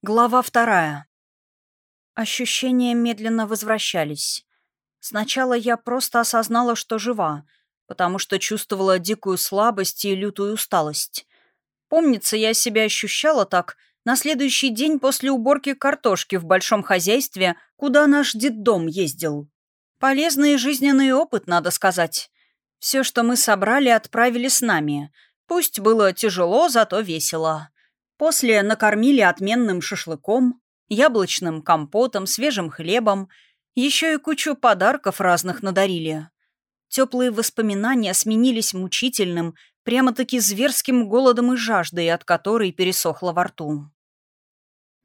Глава вторая. Ощущения медленно возвращались. Сначала я просто осознала, что жива, потому что чувствовала дикую слабость и лютую усталость. Помнится, я себя ощущала так на следующий день после уборки картошки в большом хозяйстве, куда наш детдом ездил. Полезный жизненный опыт, надо сказать. Все, что мы собрали, отправили с нами. Пусть было тяжело, зато весело. После накормили отменным шашлыком, яблочным компотом, свежим хлебом, еще и кучу подарков разных надарили. Теплые воспоминания сменились мучительным, прямо-таки зверским голодом и жаждой, от которой пересохло во рту.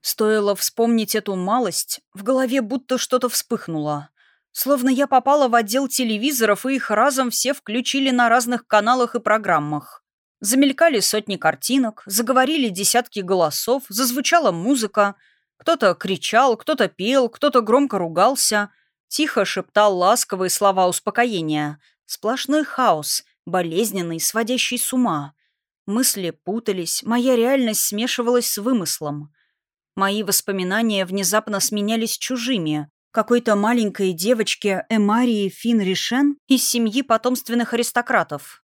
Стоило вспомнить эту малость, в голове будто что-то вспыхнуло. Словно я попала в отдел телевизоров, и их разом все включили на разных каналах и программах. Замелькали сотни картинок, заговорили десятки голосов, зазвучала музыка. Кто-то кричал, кто-то пел, кто-то громко ругался. Тихо шептал ласковые слова успокоения. Сплошной хаос, болезненный, сводящий с ума. Мысли путались, моя реальность смешивалась с вымыслом. Мои воспоминания внезапно сменялись чужими. Какой-то маленькой девочке Эмарии Фин Ришен из семьи потомственных аристократов.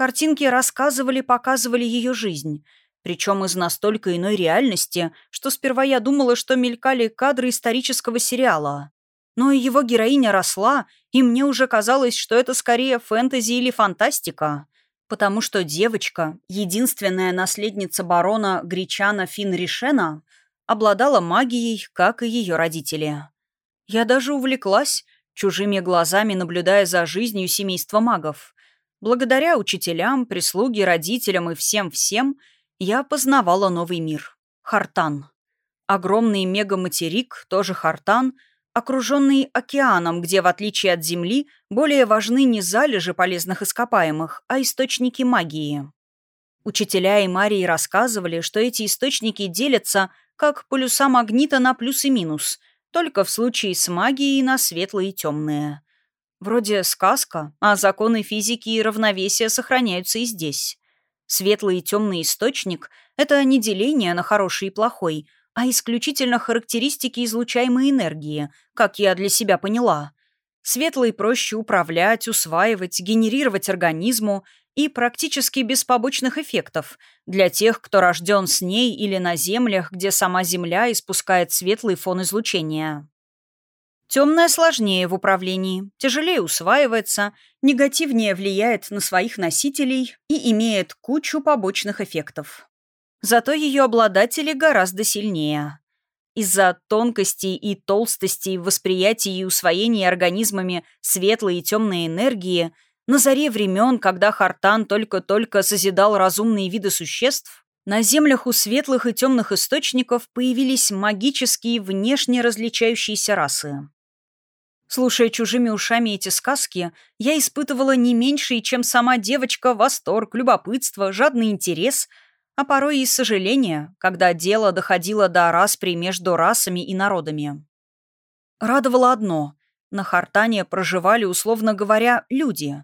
Картинки рассказывали, показывали ее жизнь, причем из настолько иной реальности, что сперва я думала, что мелькали кадры исторического сериала. Но его героиня росла, и мне уже казалось, что это скорее фэнтези или фантастика, потому что девочка, единственная наследница барона Гречана Финришена, обладала магией, как и ее родители. Я даже увлеклась, чужими глазами наблюдая за жизнью семейства магов, Благодаря учителям, прислуге, родителям и всем-всем я познавала новый мир. Хартан. Огромный мегаматерик, тоже Хартан, окруженный океаном, где, в отличие от Земли, более важны не залежи полезных ископаемых, а источники магии. Учителя и Марии рассказывали, что эти источники делятся как полюса магнита на плюс и минус, только в случае с магией на светлые и темные. Вроде сказка, а законы физики и равновесия сохраняются и здесь. Светлый и темный источник — это не деление на хороший и плохой, а исключительно характеристики излучаемой энергии, как я для себя поняла. Светлый проще управлять, усваивать, генерировать организму и практически без побочных эффектов для тех, кто рожден с ней или на землях, где сама Земля испускает светлый фон излучения. Темное сложнее в управлении, тяжелее усваивается, негативнее влияет на своих носителей и имеет кучу побочных эффектов. Зато ее обладатели гораздо сильнее. Из-за тонкостей и толстостей в восприятии и усвоении организмами светлой и темной энергии на заре времен, когда Хартан только-только созидал разумные виды существ, на землях у светлых и темных источников появились магические внешне различающиеся расы. Слушая чужими ушами эти сказки, я испытывала не меньший, чем сама девочка, восторг, любопытство, жадный интерес, а порой и сожаление, когда дело доходило до распри между расами и народами. Радовало одно — на Хартане проживали, условно говоря, люди.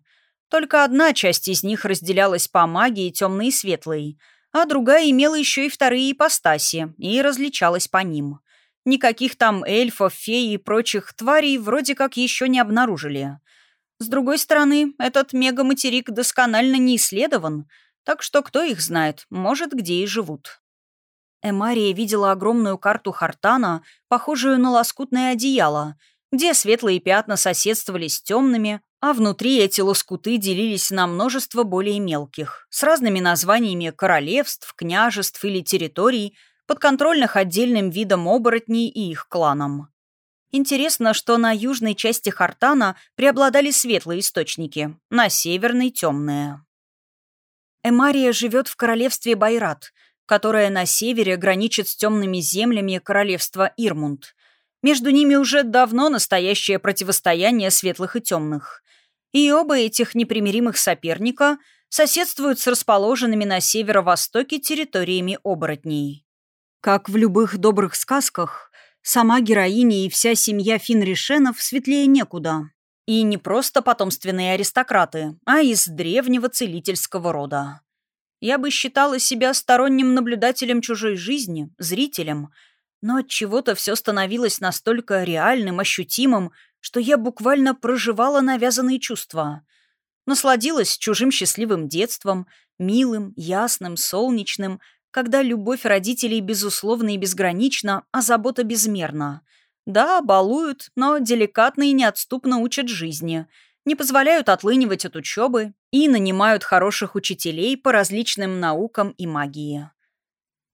Только одна часть из них разделялась по магии темной и светлой, а другая имела еще и вторые ипостаси и различалась по ним — Никаких там эльфов, фей и прочих тварей вроде как еще не обнаружили. С другой стороны, этот мегаматерик досконально не исследован, так что кто их знает, может, где и живут. Эмария видела огромную карту Хартана, похожую на лоскутное одеяло, где светлые пятна соседствовали с темными, а внутри эти лоскуты делились на множество более мелких, с разными названиями королевств, княжеств или территорий, подконтрольных отдельным видом оборотней и их кланам. Интересно, что на южной части Хартана преобладали светлые источники, на северной — темные. Эмария живет в королевстве Байрат, которое на севере граничит с темными землями королевства Ирмунд. Между ними уже давно настоящее противостояние светлых и темных. И оба этих непримиримых соперника соседствуют с расположенными на северо-востоке территориями оборотней. Как в любых добрых сказках, сама героиня и вся семья Финришенов светлее некуда. И не просто потомственные аристократы, а из древнего целительского рода. Я бы считала себя сторонним наблюдателем чужой жизни, зрителем, Но от чего-то все становилось настолько реальным, ощутимым, что я буквально проживала навязанные чувства. Насладилась чужим счастливым детством, милым, ясным, солнечным, когда любовь родителей безусловна и безгранична, а забота безмерна. Да, балуют, но деликатно и неотступно учат жизни, не позволяют отлынивать от учебы и нанимают хороших учителей по различным наукам и магии.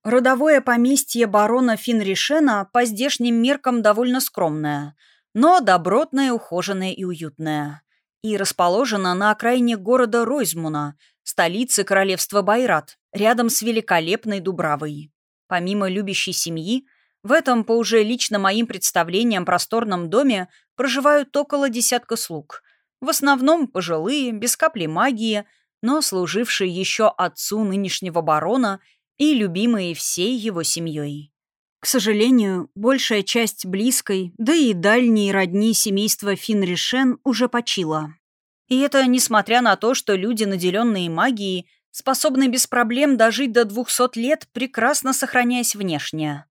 Родовое поместье барона Финришена по здешним меркам довольно скромное, но добротное, ухоженное и уютное. И расположено на окраине города Ройзмуна, столицы королевства Байрат, рядом с великолепной Дубравой. Помимо любящей семьи, в этом, по уже лично моим представлениям, просторном доме проживают около десятка слуг. В основном пожилые, без капли магии, но служившие еще отцу нынешнего барона и любимые всей его семьей. К сожалению, большая часть близкой, да и дальней родни семейства Финришен уже почила. И это несмотря на то, что люди, наделенные магией, способны без проблем дожить до 200 лет, прекрасно сохраняясь внешне.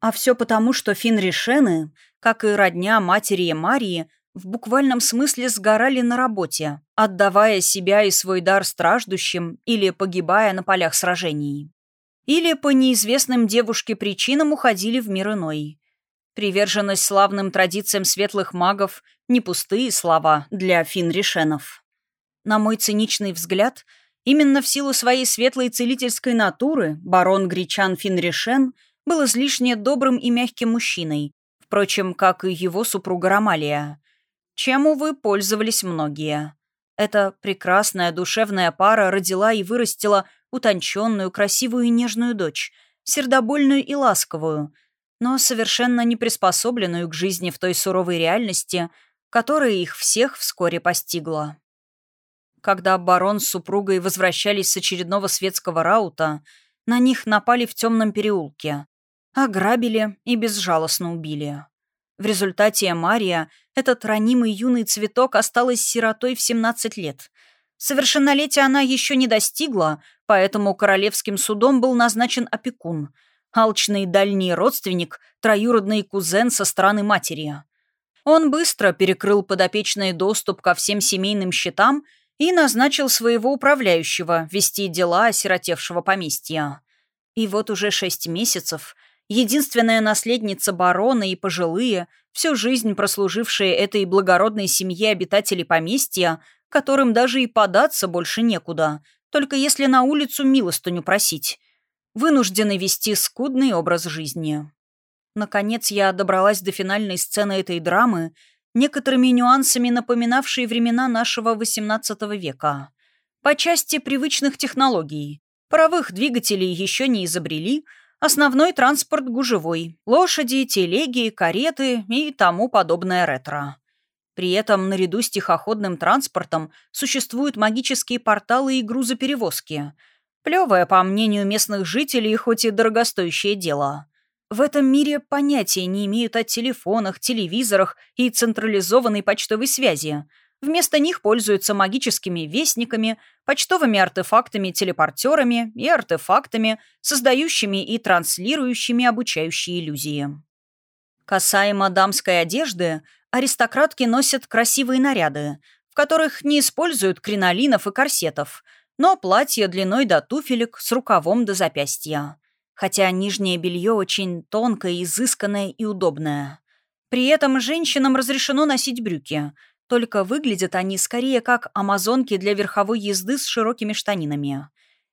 А все потому, что Финришены, как и родня матери Марии, в буквальном смысле сгорали на работе, отдавая себя и свой дар страждущим или погибая на полях сражений или по неизвестным девушке причинам уходили в мир иной. Приверженность славным традициям светлых магов – не пустые слова для финришенов. На мой циничный взгляд, именно в силу своей светлой целительской натуры барон Гречан Финришен был излишне добрым и мягким мужчиной, впрочем, как и его супруга Ромалия, чем, увы, пользовались многие. Эта прекрасная душевная пара родила и вырастила утонченную, красивую и нежную дочь, сердобольную и ласковую, но совершенно не приспособленную к жизни в той суровой реальности, которая их всех вскоре постигла. Когда барон с супругой возвращались с очередного светского раута, на них напали в темном переулке, ограбили и безжалостно убили. В результате Мария, этот ранимый юный цветок, осталась сиротой в 17 лет. Совершеннолетия она еще не достигла, поэтому королевским судом был назначен опекун, алчный дальний родственник, троюродный кузен со стороны матери. Он быстро перекрыл подопечный доступ ко всем семейным счетам и назначил своего управляющего вести дела осиротевшего поместья. И вот уже шесть месяцев единственная наследница барона и пожилые, всю жизнь прослужившие этой благородной семье обитателей поместья, которым даже и податься больше некуда, только если на улицу милостыню просить, вынуждены вести скудный образ жизни. Наконец я добралась до финальной сцены этой драмы, некоторыми нюансами напоминавшей времена нашего XVIII века. По части привычных технологий. Паровых двигателей еще не изобрели, основной транспорт гужевой, лошади, телеги, кареты и тому подобное ретро. При этом наряду с тихоходным транспортом существуют магические порталы и грузоперевозки. Плевое, по мнению местных жителей, хоть и дорогостоящее дело. В этом мире понятия не имеют о телефонах, телевизорах и централизованной почтовой связи. Вместо них пользуются магическими вестниками, почтовыми артефактами-телепортерами и артефактами, создающими и транслирующими обучающие иллюзии. Касаемо дамской одежды, аристократки носят красивые наряды, в которых не используют кринолинов и корсетов, но платья длиной до туфелек с рукавом до запястья. Хотя нижнее белье очень тонкое, изысканное и удобное. При этом женщинам разрешено носить брюки, только выглядят они скорее как амазонки для верховой езды с широкими штанинами.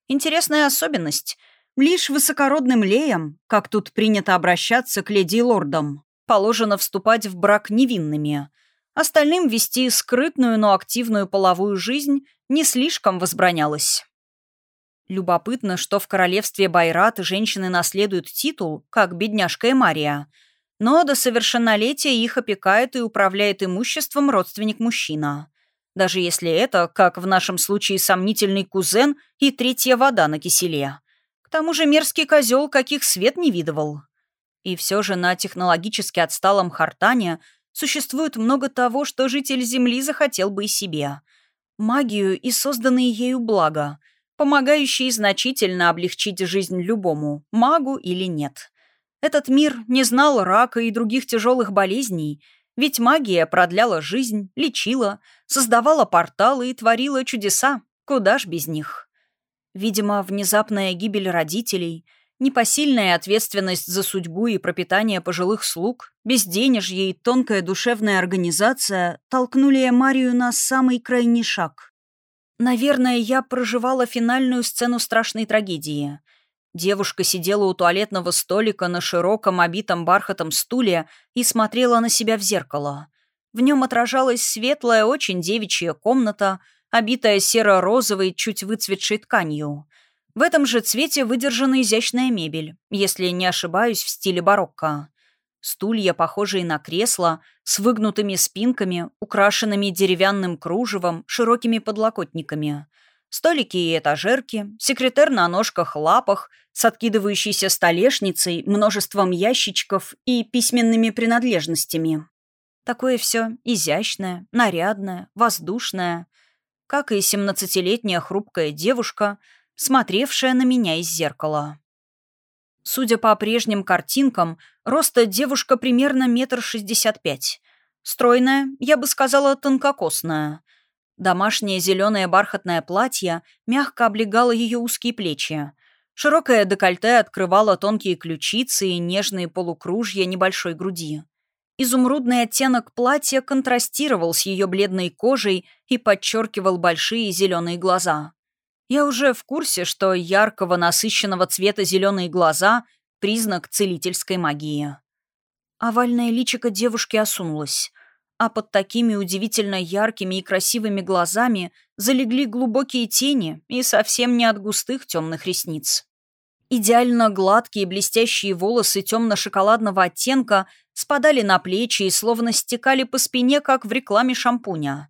Интересная особенность — Лишь высокородным леям, как тут принято обращаться к леди лордам, положено вступать в брак невинными. Остальным вести скрытную, но активную половую жизнь не слишком возбранялось. Любопытно, что в королевстве Байрат женщины наследуют титул, как бедняжка и Мария, но до совершеннолетия их опекает и управляет имуществом родственник-мужчина. Даже если это, как в нашем случае, сомнительный кузен и третья вода на киселе. К тому же мерзкий козел, каких свет не видывал. И все же на технологически отсталом Хартане существует много того, что житель Земли захотел бы и себе. Магию и созданные ею блага, помогающие значительно облегчить жизнь любому, магу или нет. Этот мир не знал рака и других тяжелых болезней, ведь магия продляла жизнь, лечила, создавала порталы и творила чудеса. Куда ж без них? Видимо, внезапная гибель родителей, непосильная ответственность за судьбу и пропитание пожилых слуг, безденежье и тонкая душевная организация толкнули Марию на самый крайний шаг. Наверное, я проживала финальную сцену страшной трагедии. Девушка сидела у туалетного столика на широком обитом бархатом стуле и смотрела на себя в зеркало. В нем отражалась светлая, очень девичья комната, обитая серо-розовой, чуть выцветшей тканью. В этом же цвете выдержана изящная мебель, если не ошибаюсь, в стиле барокко. Стулья, похожие на кресла, с выгнутыми спинками, украшенными деревянным кружевом, широкими подлокотниками. Столики и этажерки, секретер на ножках-лапах, с откидывающейся столешницей, множеством ящичков и письменными принадлежностями. Такое все изящное, нарядное, воздушное, как и семнадцатилетняя хрупкая девушка, смотревшая на меня из зеркала. Судя по прежним картинкам, роста девушка примерно метр шестьдесят пять. Стройная, я бы сказала, тонкокосная. Домашнее зеленое бархатное платье мягко облегало ее узкие плечи. Широкое декольте открывало тонкие ключицы и нежные полукружья небольшой груди. Изумрудный оттенок платья контрастировал с ее бледной кожей и подчеркивал большие зеленые глаза. Я уже в курсе, что яркого насыщенного цвета зеленые глаза — признак целительской магии. Овальное личико девушки осунулось, а под такими удивительно яркими и красивыми глазами залегли глубокие тени и совсем не от густых темных ресниц. Идеально гладкие блестящие волосы темно-шоколадного оттенка спадали на плечи и словно стекали по спине, как в рекламе шампуня.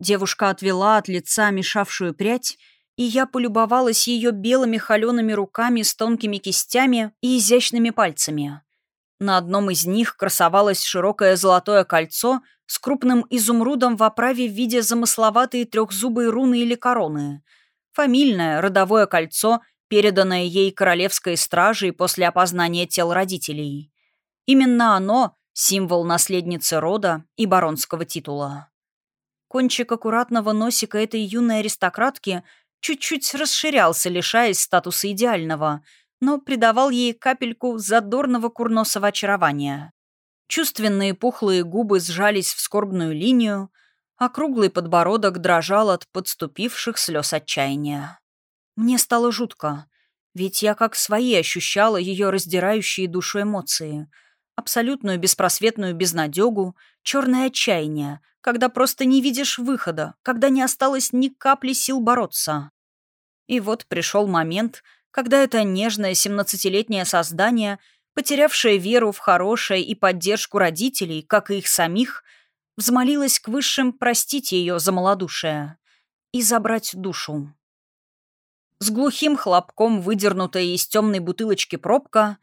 Девушка отвела от лица мешавшую прядь и я полюбовалась ее белыми холеными руками с тонкими кистями и изящными пальцами. На одном из них красовалось широкое золотое кольцо с крупным изумрудом в оправе в виде замысловатой трехзубой руны или короны. Фамильное родовое кольцо, переданное ей королевской стражей после опознания тел родителей. Именно оно — символ наследницы рода и баронского титула. Кончик аккуратного носика этой юной аристократки чуть-чуть расширялся, лишаясь статуса идеального, но придавал ей капельку задорного курносого очарования. Чувственные пухлые губы сжались в скорбную линию, а круглый подбородок дрожал от подступивших слез отчаяния. Мне стало жутко, ведь я как свои ощущала ее раздирающие душу эмоции, абсолютную беспросветную безнадегу, черное отчаяние, когда просто не видишь выхода, когда не осталось ни капли сил бороться. И вот пришел момент, когда это нежное семнадцатилетнее создание, потерявшее веру в хорошее и поддержку родителей, как и их самих, взмолилось к высшим простить ее за малодушие и забрать душу. С глухим хлопком выдернутая из темной бутылочки пробка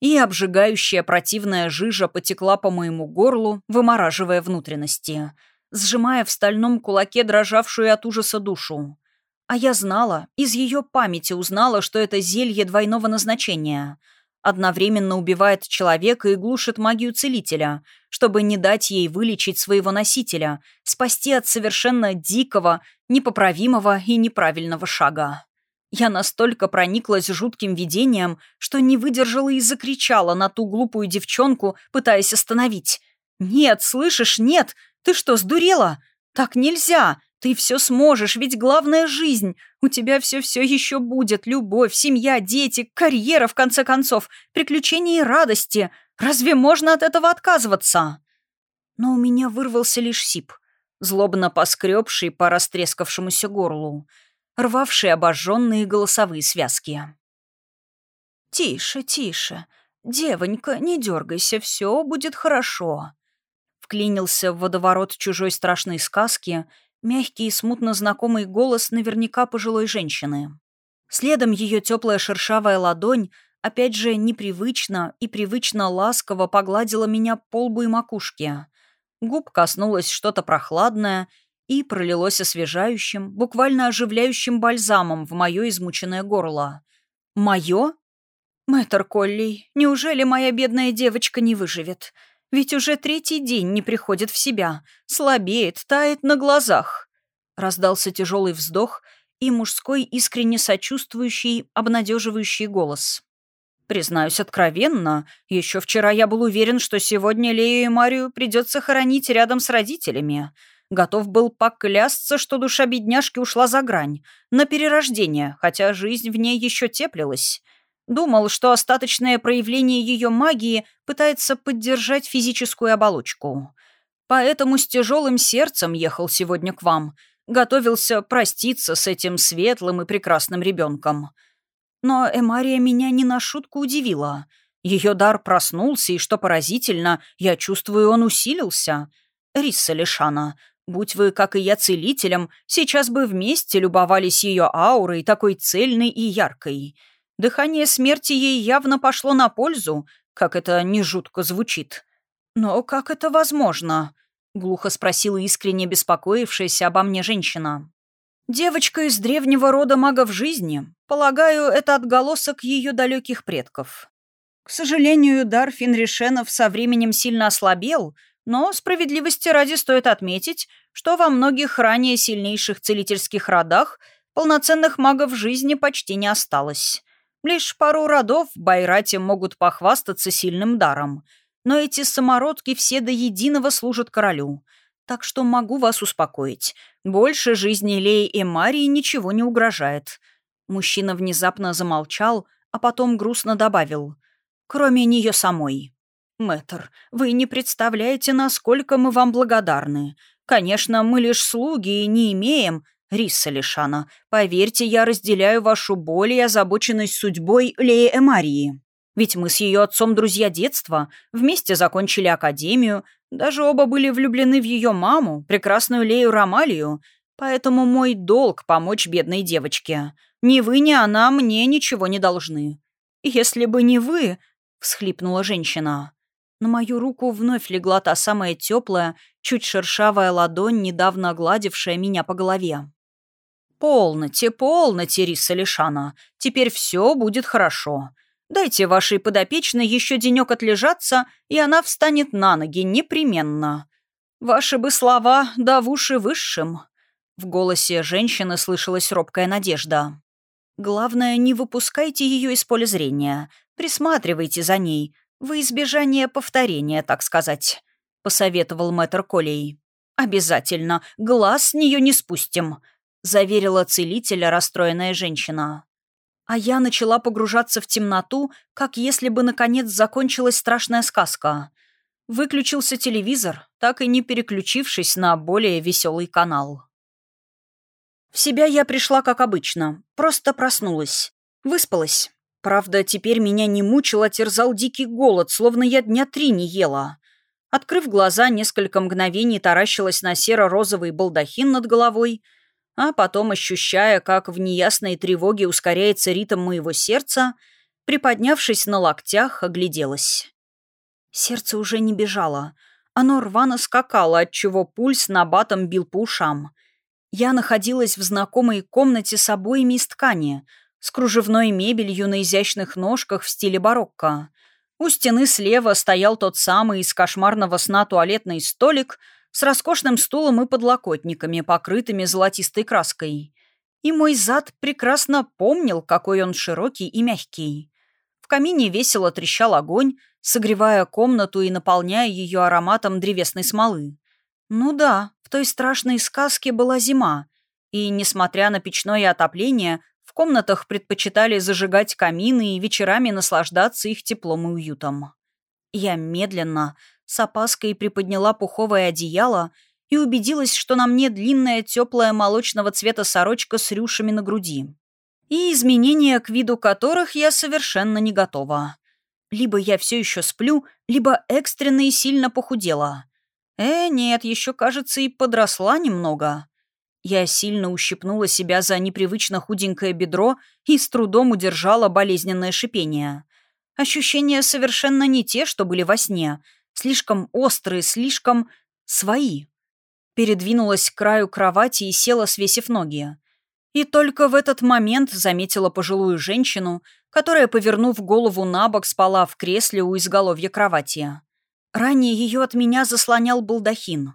и обжигающая противная жижа потекла по моему горлу, вымораживая внутренности, сжимая в стальном кулаке дрожавшую от ужаса душу. А я знала, из ее памяти узнала, что это зелье двойного назначения. Одновременно убивает человека и глушит магию целителя, чтобы не дать ей вылечить своего носителя, спасти от совершенно дикого, непоправимого и неправильного шага. Я настолько прониклась жутким видением, что не выдержала и закричала на ту глупую девчонку, пытаясь остановить. «Нет, слышишь, нет! Ты что, сдурела? Так нельзя! Ты все сможешь, ведь главная жизнь. У тебя все-все еще будет. Любовь, семья, дети, карьера, в конце концов, приключения и радости. Разве можно от этого отказываться? Но у меня вырвался лишь сип, злобно поскребший по растрескавшемуся горлу, рвавший обожженные голосовые связки. «Тише, тише. Девонька, не дергайся, все будет хорошо», вклинился в водоворот чужой страшной сказки — Мягкий и смутно знакомый голос наверняка пожилой женщины. Следом ее теплая шершавая ладонь опять же непривычно и привычно ласково погладила меня по лбу и макушке. Губ коснулось что-то прохладное и пролилось освежающим, буквально оживляющим бальзамом в мое измученное горло. «Мое?» «Мэтр Колли, неужели моя бедная девочка не выживет? Ведь уже третий день не приходит в себя, слабеет, тает на глазах». Раздался тяжелый вздох и мужской искренне сочувствующий, обнадеживающий голос. Признаюсь откровенно, еще вчера я был уверен, что сегодня Лею и Марию придется хоронить рядом с родителями. Готов был поклясться, что душа бедняжки ушла за грань, на перерождение, хотя жизнь в ней еще теплилась. Думал, что остаточное проявление ее магии пытается поддержать физическую оболочку. Поэтому с тяжелым сердцем ехал сегодня к вам. Готовился проститься с этим светлым и прекрасным ребенком. Но Эмария меня не на шутку удивила. Ее дар проснулся, и, что поразительно, я чувствую, он усилился. Рисса Лишана, будь вы, как и я, целителем, сейчас бы вместе любовались ее аурой, такой цельной и яркой. Дыхание смерти ей явно пошло на пользу, как это не жутко звучит. «Но как это возможно?» — глухо спросила искренне беспокоившаяся обо мне женщина. Девочка из древнего рода магов жизни. Полагаю, это отголосок ее далеких предков. К сожалению, дар Финришенов со временем сильно ослабел, но справедливости ради стоит отметить, что во многих ранее сильнейших целительских родах полноценных магов жизни почти не осталось. Лишь пару родов в Байрате могут похвастаться сильным даром. Но эти самородки все до единого служат королю — так что могу вас успокоить. Больше жизни Леи и Марии ничего не угрожает». Мужчина внезапно замолчал, а потом грустно добавил. «Кроме нее самой». «Мэтр, вы не представляете, насколько мы вам благодарны. Конечно, мы лишь слуги и не имеем...» «Рисса Лишана, поверьте, я разделяю вашу боль и озабоченность судьбой Леи Эмарии. Ведь мы с ее отцом друзья детства, вместе закончили академию, даже оба были влюблены в ее маму, прекрасную Лею Ромалию, поэтому мой долг — помочь бедной девочке. Ни вы, ни она мне ничего не должны. Если бы не вы, — всхлипнула женщина. На мою руку вновь легла та самая теплая, чуть шершавая ладонь, недавно огладившая меня по голове. «Полноте, полноте, Риса Лишана. Теперь все будет хорошо. Дайте вашей подопечной еще денек отлежаться, и она встанет на ноги непременно. Ваши бы слова да в уши высшим». В голосе женщины слышалась робкая надежда. «Главное, не выпускайте ее из поля зрения. Присматривайте за ней. Во избежание повторения, так сказать», — посоветовал мэтр Колей. «Обязательно. Глаз с нее не спустим», — заверила целителя расстроенная женщина. А я начала погружаться в темноту, как если бы, наконец, закончилась страшная сказка. Выключился телевизор, так и не переключившись на более веселый канал. В себя я пришла как обычно, просто проснулась. Выспалась. Правда, теперь меня не мучил, а терзал дикий голод, словно я дня три не ела. Открыв глаза, несколько мгновений таращилась на серо-розовый балдахин над головой — а потом, ощущая, как в неясной тревоге ускоряется ритм моего сердца, приподнявшись на локтях, огляделась. Сердце уже не бежало. Оно рвано скакало, отчего пульс на батом бил по ушам. Я находилась в знакомой комнате с обоями из ткани, с кружевной мебелью на изящных ножках в стиле барокко. У стены слева стоял тот самый из кошмарного сна туалетный столик — с роскошным стулом и подлокотниками, покрытыми золотистой краской. И мой зад прекрасно помнил, какой он широкий и мягкий. В камине весело трещал огонь, согревая комнату и наполняя ее ароматом древесной смолы. Ну да, в той страшной сказке была зима, и, несмотря на печное отопление, в комнатах предпочитали зажигать камины и вечерами наслаждаться их теплом и уютом. Я медленно, с опаской приподняла пуховое одеяло и убедилась, что на мне длинная теплая молочного цвета сорочка с рюшами на груди. И изменения, к виду которых я совершенно не готова. Либо я все еще сплю, либо экстренно и сильно похудела. Э, нет, еще, кажется, и подросла немного. Я сильно ущипнула себя за непривычно худенькое бедро и с трудом удержала болезненное шипение. Ощущения совершенно не те, что были во сне, Слишком острые, слишком... свои. Передвинулась к краю кровати и села, свесив ноги. И только в этот момент заметила пожилую женщину, которая, повернув голову на бок, спала в кресле у изголовья кровати. Ранее ее от меня заслонял балдахин.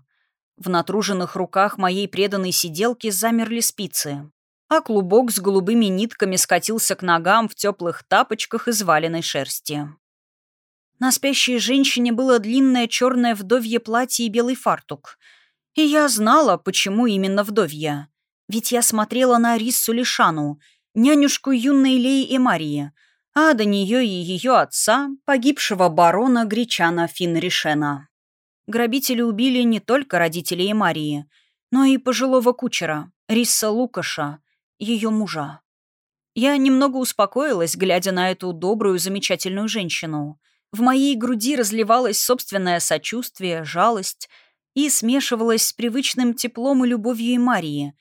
В натруженных руках моей преданной сиделки замерли спицы, а клубок с голубыми нитками скатился к ногам в теплых тапочках из валеной шерсти. На спящей женщине было длинное черное вдовье платье и белый фартук. И я знала, почему именно вдовья. Ведь я смотрела на Ариссу Лишану, нянюшку юной Леи и Марии, а до нее и ее отца, погибшего барона Гречана Финришена. Грабители убили не только родителей Марии, но и пожилого кучера, Рисса Лукаша, ее мужа. Я немного успокоилась, глядя на эту добрую, замечательную женщину. В моей груди разливалось собственное сочувствие, жалость и смешивалось с привычным теплом и любовью Марии,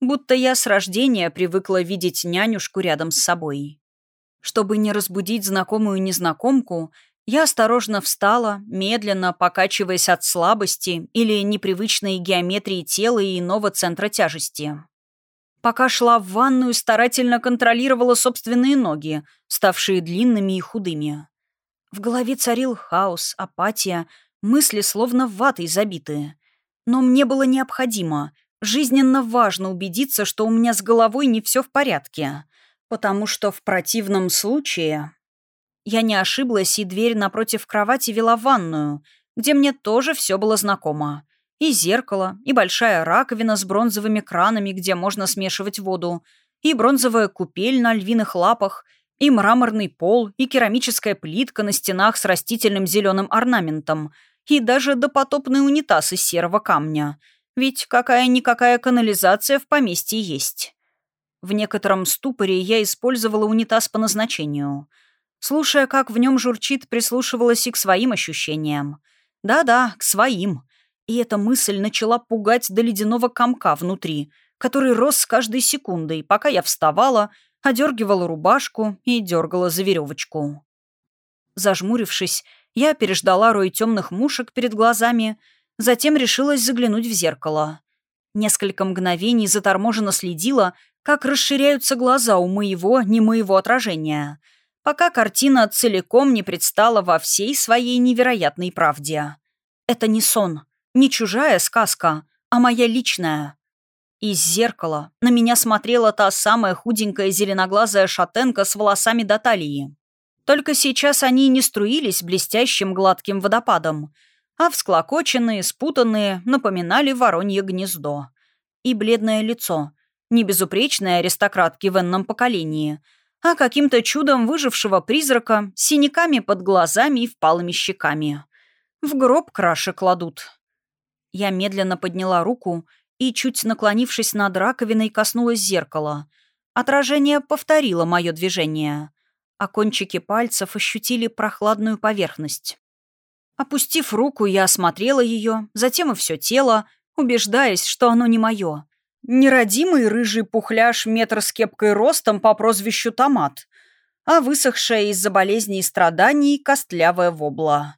будто я с рождения привыкла видеть нянюшку рядом с собой. Чтобы не разбудить знакомую незнакомку, я осторожно встала, медленно покачиваясь от слабости или непривычной геометрии тела и иного центра тяжести. Пока шла в ванную, старательно контролировала собственные ноги, ставшие длинными и худыми. В голове царил хаос, апатия, мысли словно ватой забитые. Но мне было необходимо, жизненно важно убедиться, что у меня с головой не все в порядке, потому что в противном случае... Я не ошиблась, и дверь напротив кровати вела ванную, где мне тоже все было знакомо. И зеркало, и большая раковина с бронзовыми кранами, где можно смешивать воду, и бронзовая купель на львиных лапах, и мраморный пол, и керамическая плитка на стенах с растительным зеленым орнаментом, и даже допотопный унитаз из серого камня. Ведь какая-никакая канализация в поместье есть. В некотором ступоре я использовала унитаз по назначению. Слушая, как в нем журчит, прислушивалась и к своим ощущениям. Да-да, к своим. И эта мысль начала пугать до ледяного комка внутри, который рос с каждой секундой, пока я вставала, одергивала рубашку и дергала за веревочку. Зажмурившись, я переждала рой темных мушек перед глазами, затем решилась заглянуть в зеркало. Несколько мгновений заторможенно следила, как расширяются глаза у моего, не моего отражения, пока картина целиком не предстала во всей своей невероятной правде. Это не сон, не чужая сказка, а моя личная. Из зеркала на меня смотрела та самая худенькая зеленоглазая шатенка с волосами до талии. Только сейчас они не струились блестящим гладким водопадом, а всклокоченные, спутанные, напоминали воронье гнездо. И бледное лицо, не безупречной аристократки в энном поколении, а каким-то чудом выжившего призрака синяками под глазами и впалыми щеками. В гроб краши кладут, я медленно подняла руку и, чуть наклонившись над раковиной, коснулась зеркала. Отражение повторило мое движение, а кончики пальцев ощутили прохладную поверхность. Опустив руку, я осмотрела ее, затем и все тело, убеждаясь, что оно не мое. Неродимый рыжий пухляж метр с кепкой ростом по прозвищу Томат, а высохшая из-за болезней и страданий костлявая вобла.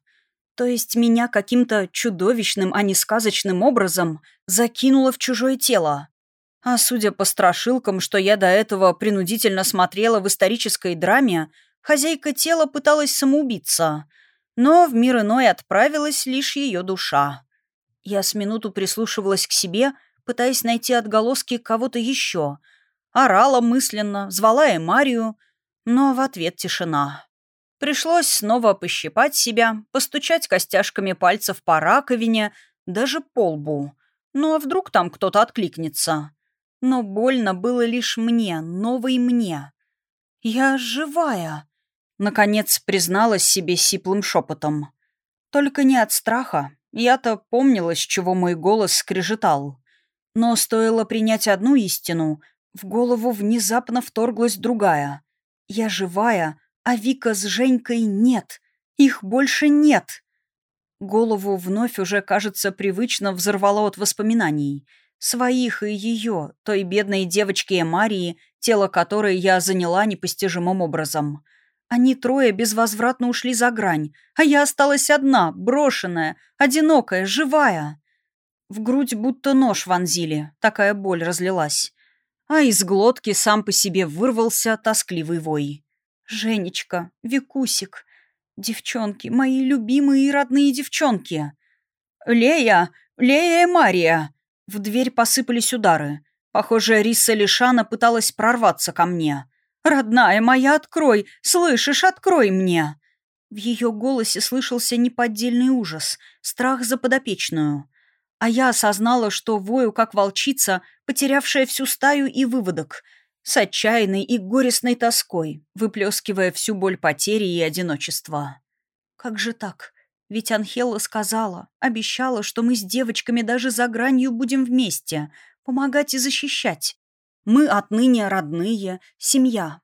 То есть меня каким-то чудовищным, а не сказочным образом закинуло в чужое тело. А судя по страшилкам, что я до этого принудительно смотрела в исторической драме, хозяйка тела пыталась самоубиться. Но в мир иной отправилась лишь ее душа. Я с минуту прислушивалась к себе, пытаясь найти отголоски кого-то еще. Орала мысленно, звала Эмарию, но в ответ тишина. Пришлось снова пощипать себя, постучать костяшками пальцев по раковине, даже по лбу. Ну а вдруг там кто-то откликнется? Но больно было лишь мне, новой мне. «Я живая», — наконец призналась себе сиплым шепотом. Только не от страха. Я-то помнила, с чего мой голос скрежетал. Но стоило принять одну истину, в голову внезапно вторглась другая. «Я живая», а Вика с Женькой нет. Их больше нет. Голову вновь уже, кажется, привычно взорвало от воспоминаний. Своих и ее, той бедной девочки Марии, тело которой я заняла непостижимым образом. Они трое безвозвратно ушли за грань, а я осталась одна, брошенная, одинокая, живая. В грудь будто нож вонзили, такая боль разлилась. А из глотки сам по себе вырвался тоскливый вой. Женечка, Викусик, девчонки, мои любимые и родные девчонки. Лея, Лея и Мария. В дверь посыпались удары. Похоже, Риса Лишана пыталась прорваться ко мне. «Родная моя, открой! Слышишь, открой мне!» В ее голосе слышался неподдельный ужас, страх за подопечную. А я осознала, что вою, как волчица, потерявшая всю стаю и выводок, с отчаянной и горестной тоской, выплескивая всю боль потери и одиночества. Как же так? Ведь Анхела сказала, обещала, что мы с девочками даже за гранью будем вместе, помогать и защищать. Мы отныне родные, семья.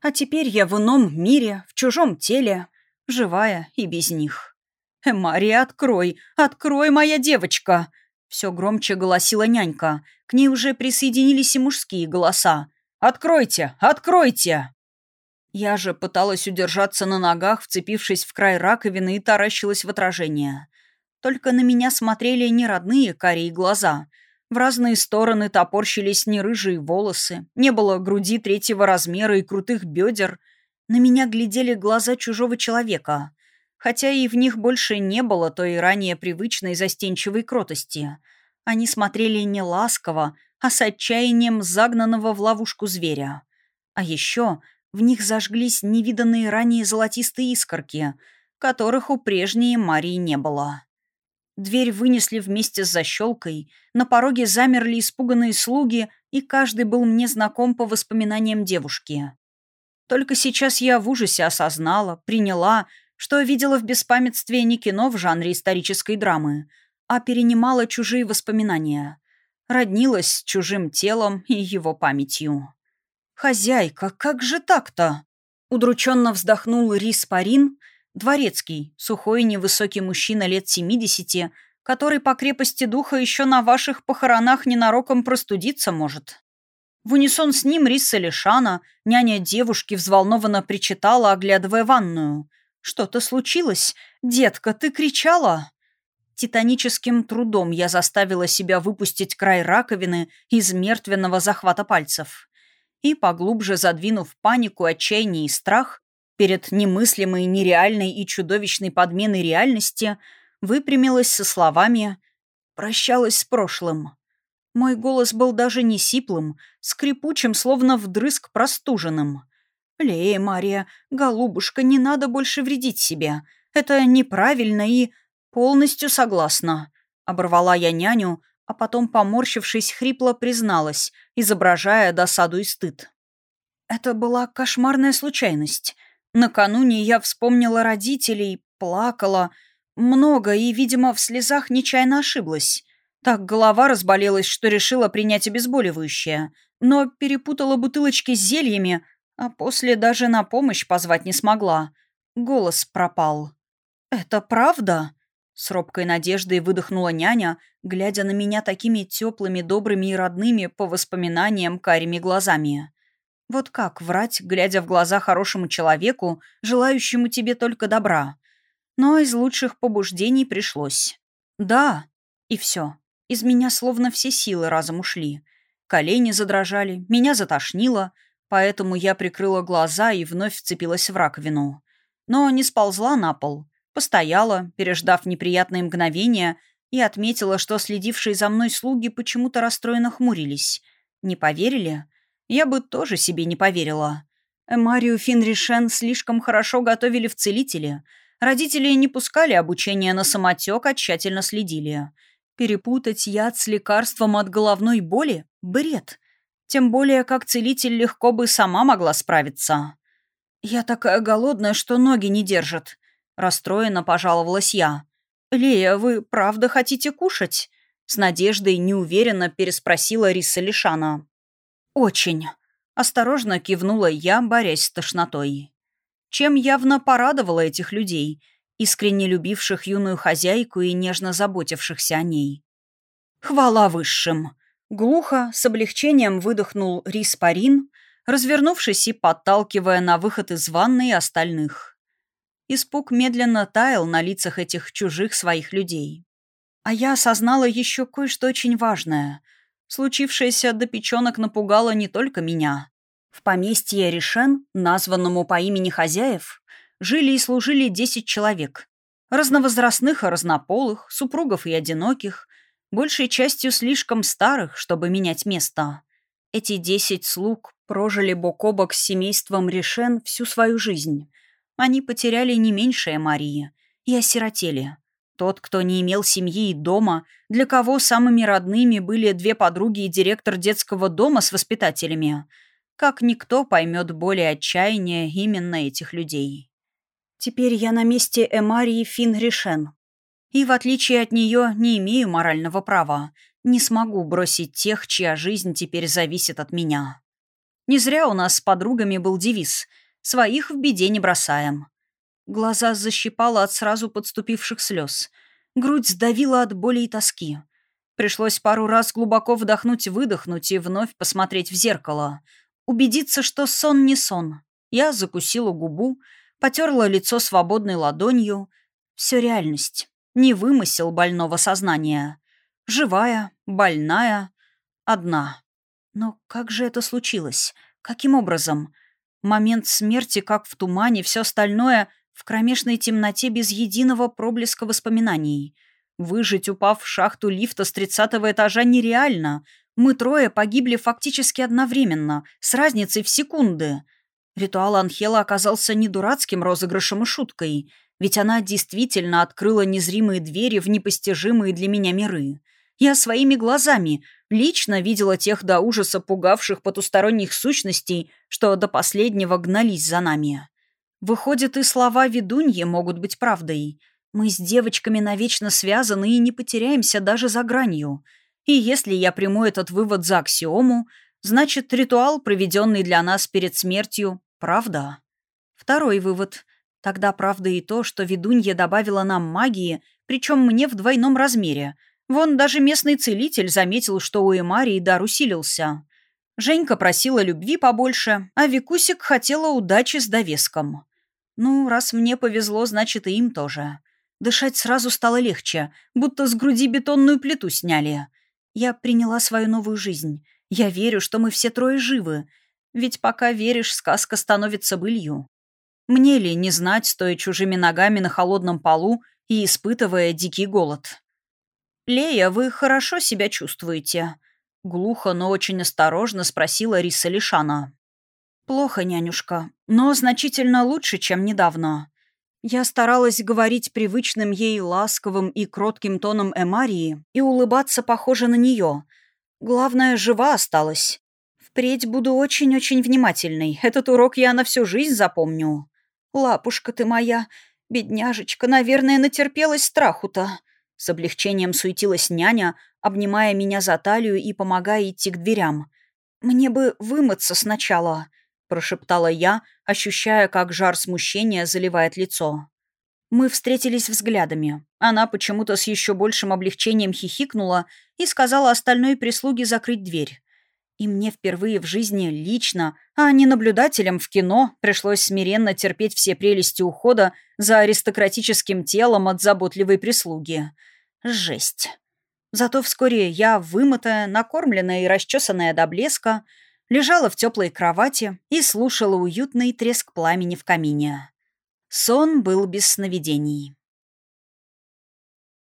А теперь я в ином мире, в чужом теле, живая и без них. «Э, «Мария, открой! Открой, моя девочка!» Все громче голосила нянька. К ней уже присоединились и мужские голоса. «Откройте! Откройте!» Я же пыталась удержаться на ногах, вцепившись в край раковины и таращилась в отражение. Только на меня смотрели не родные карие глаза. В разные стороны топорщились не рыжие волосы, не было груди третьего размера и крутых бедер. На меня глядели глаза чужого человека. Хотя и в них больше не было той ранее привычной застенчивой кротости. Они смотрели не ласково, а с отчаянием загнанного в ловушку зверя. А еще в них зажглись невиданные ранее золотистые искорки, которых у прежней Марии не было. Дверь вынесли вместе с защелкой, на пороге замерли испуганные слуги, и каждый был мне знаком по воспоминаниям девушки. Только сейчас я в ужасе осознала, приняла, что видела в беспамятстве не кино в жанре исторической драмы, а перенимала чужие воспоминания роднилась с чужим телом и его памятью. «Хозяйка, как же так-то?» Удрученно вздохнул Рис Парин, дворецкий, сухой невысокий мужчина лет семидесяти, который по крепости духа еще на ваших похоронах ненароком простудиться может. В унисон с ним Рис Лишана, няня девушки, взволнованно причитала, оглядывая ванную. «Что-то случилось? Детка, ты кричала?» Титаническим трудом я заставила себя выпустить край раковины из мертвенного захвата пальцев. И, поглубже задвинув панику, отчаяние и страх перед немыслимой, нереальной и чудовищной подменой реальности, выпрямилась со словами «прощалась с прошлым». Мой голос был даже не сиплым, скрипучим, словно вдрызг простуженным. «Лея, Мария, голубушка, не надо больше вредить себе. Это неправильно и...» «Полностью согласна», — оборвала я няню, а потом, поморщившись, хрипло призналась, изображая досаду и стыд. Это была кошмарная случайность. Накануне я вспомнила родителей, плакала, много и, видимо, в слезах нечаянно ошиблась. Так голова разболелась, что решила принять обезболивающее, но перепутала бутылочки с зельями, а после даже на помощь позвать не смогла. Голос пропал. «Это правда?» С робкой надеждой выдохнула няня, глядя на меня такими теплыми, добрыми и родными по воспоминаниям карими глазами. Вот как врать, глядя в глаза хорошему человеку, желающему тебе только добра? Но из лучших побуждений пришлось. Да, и все. Из меня словно все силы разом ушли. Колени задрожали, меня затошнило, поэтому я прикрыла глаза и вновь вцепилась в раковину. Но не сползла на пол — Постояла, переждав неприятные мгновения, и отметила, что следившие за мной слуги почему-то расстроенно хмурились. Не поверили? Я бы тоже себе не поверила. Марию Финришен слишком хорошо готовили в целители. Родители не пускали обучения на самотек, а тщательно следили. Перепутать яд с лекарством от головной боли — бред. Тем более, как целитель легко бы сама могла справиться. «Я такая голодная, что ноги не держат», Расстроенно пожаловалась я. «Лея, вы правда хотите кушать?» С надеждой неуверенно переспросила Риса Лишана. «Очень». Осторожно кивнула я, борясь с тошнотой. Чем явно порадовала этих людей, искренне любивших юную хозяйку и нежно заботившихся о ней. «Хвала высшим!» Глухо, с облегчением выдохнул Рис Парин, развернувшись и подталкивая на выход из ванной остальных. Испуг медленно таял на лицах этих чужих своих людей. А я осознала еще кое-что очень важное. Случившееся до печенок напугало не только меня. В поместье Решен, названному по имени хозяев, жили и служили 10 человек. Разновозрастных и разнополых, супругов и одиноких, большей частью слишком старых, чтобы менять место. Эти 10 слуг прожили бок о бок с семейством Решен всю свою жизнь. Они потеряли не меньшее Марии и осиротели. Тот, кто не имел семьи и дома, для кого самыми родными были две подруги и директор детского дома с воспитателями – как никто поймет более отчаяния именно этих людей. Теперь я на месте Эмарии Фин Ришен. И, в отличие от нее, не имею морального права. Не смогу бросить тех, чья жизнь теперь зависит от меня. Не зря у нас с подругами был девиз «Своих в беде не бросаем». Глаза защипало от сразу подступивших слез. Грудь сдавила от боли и тоски. Пришлось пару раз глубоко вдохнуть-выдохнуть и вновь посмотреть в зеркало — Убедиться, что сон не сон. Я закусила губу, потерла лицо свободной ладонью. Все реальность. Не вымысел больного сознания. Живая, больная, одна. Но как же это случилось? Каким образом? Момент смерти, как в тумане, все остальное в кромешной темноте без единого проблеска воспоминаний. Выжить, упав в шахту лифта с тридцатого этажа, нереально. Мы трое погибли фактически одновременно, с разницей в секунды. Ритуал Анхела оказался не дурацким розыгрышем и шуткой, ведь она действительно открыла незримые двери в непостижимые для меня миры. Я своими глазами лично видела тех до ужаса пугавших потусторонних сущностей, что до последнего гнались за нами. Выходит, и слова ведуньи могут быть правдой. Мы с девочками навечно связаны и не потеряемся даже за гранью — и если я приму этот вывод за аксиому, значит, ритуал, проведенный для нас перед смертью, правда. Второй вывод. Тогда правда и то, что ведунья добавила нам магии, причем мне в двойном размере. Вон даже местный целитель заметил, что у Эмарии дар усилился. Женька просила любви побольше, а Викусик хотела удачи с довеском. Ну, раз мне повезло, значит, и им тоже. Дышать сразу стало легче, будто с груди бетонную плиту сняли. Я приняла свою новую жизнь. Я верю, что мы все трое живы. Ведь пока веришь, сказка становится былью. Мне ли не знать, стоя чужими ногами на холодном полу и испытывая дикий голод? «Лея, вы хорошо себя чувствуете?» Глухо, но очень осторожно спросила Риса Лишана. «Плохо, нянюшка, но значительно лучше, чем недавно. Я старалась говорить привычным ей ласковым и кротким тоном Эмарии и улыбаться похоже на нее. Главное, жива осталась. Впредь буду очень-очень внимательной. Этот урок я на всю жизнь запомню. Лапушка ты моя, бедняжечка, наверное, натерпелась страху-то. С облегчением суетилась няня, обнимая меня за талию и помогая идти к дверям. «Мне бы вымыться сначала», — прошептала я, ощущая, как жар смущения заливает лицо. Мы встретились взглядами. Она почему-то с еще большим облегчением хихикнула и сказала остальной прислуге закрыть дверь. И мне впервые в жизни лично, а не наблюдателям в кино, пришлось смиренно терпеть все прелести ухода за аристократическим телом от заботливой прислуги. Жесть. Зато вскоре я, вымытая, накормленная и расчесанная до блеска, лежала в теплой кровати и слушала уютный треск пламени в камине. Сон был без сновидений.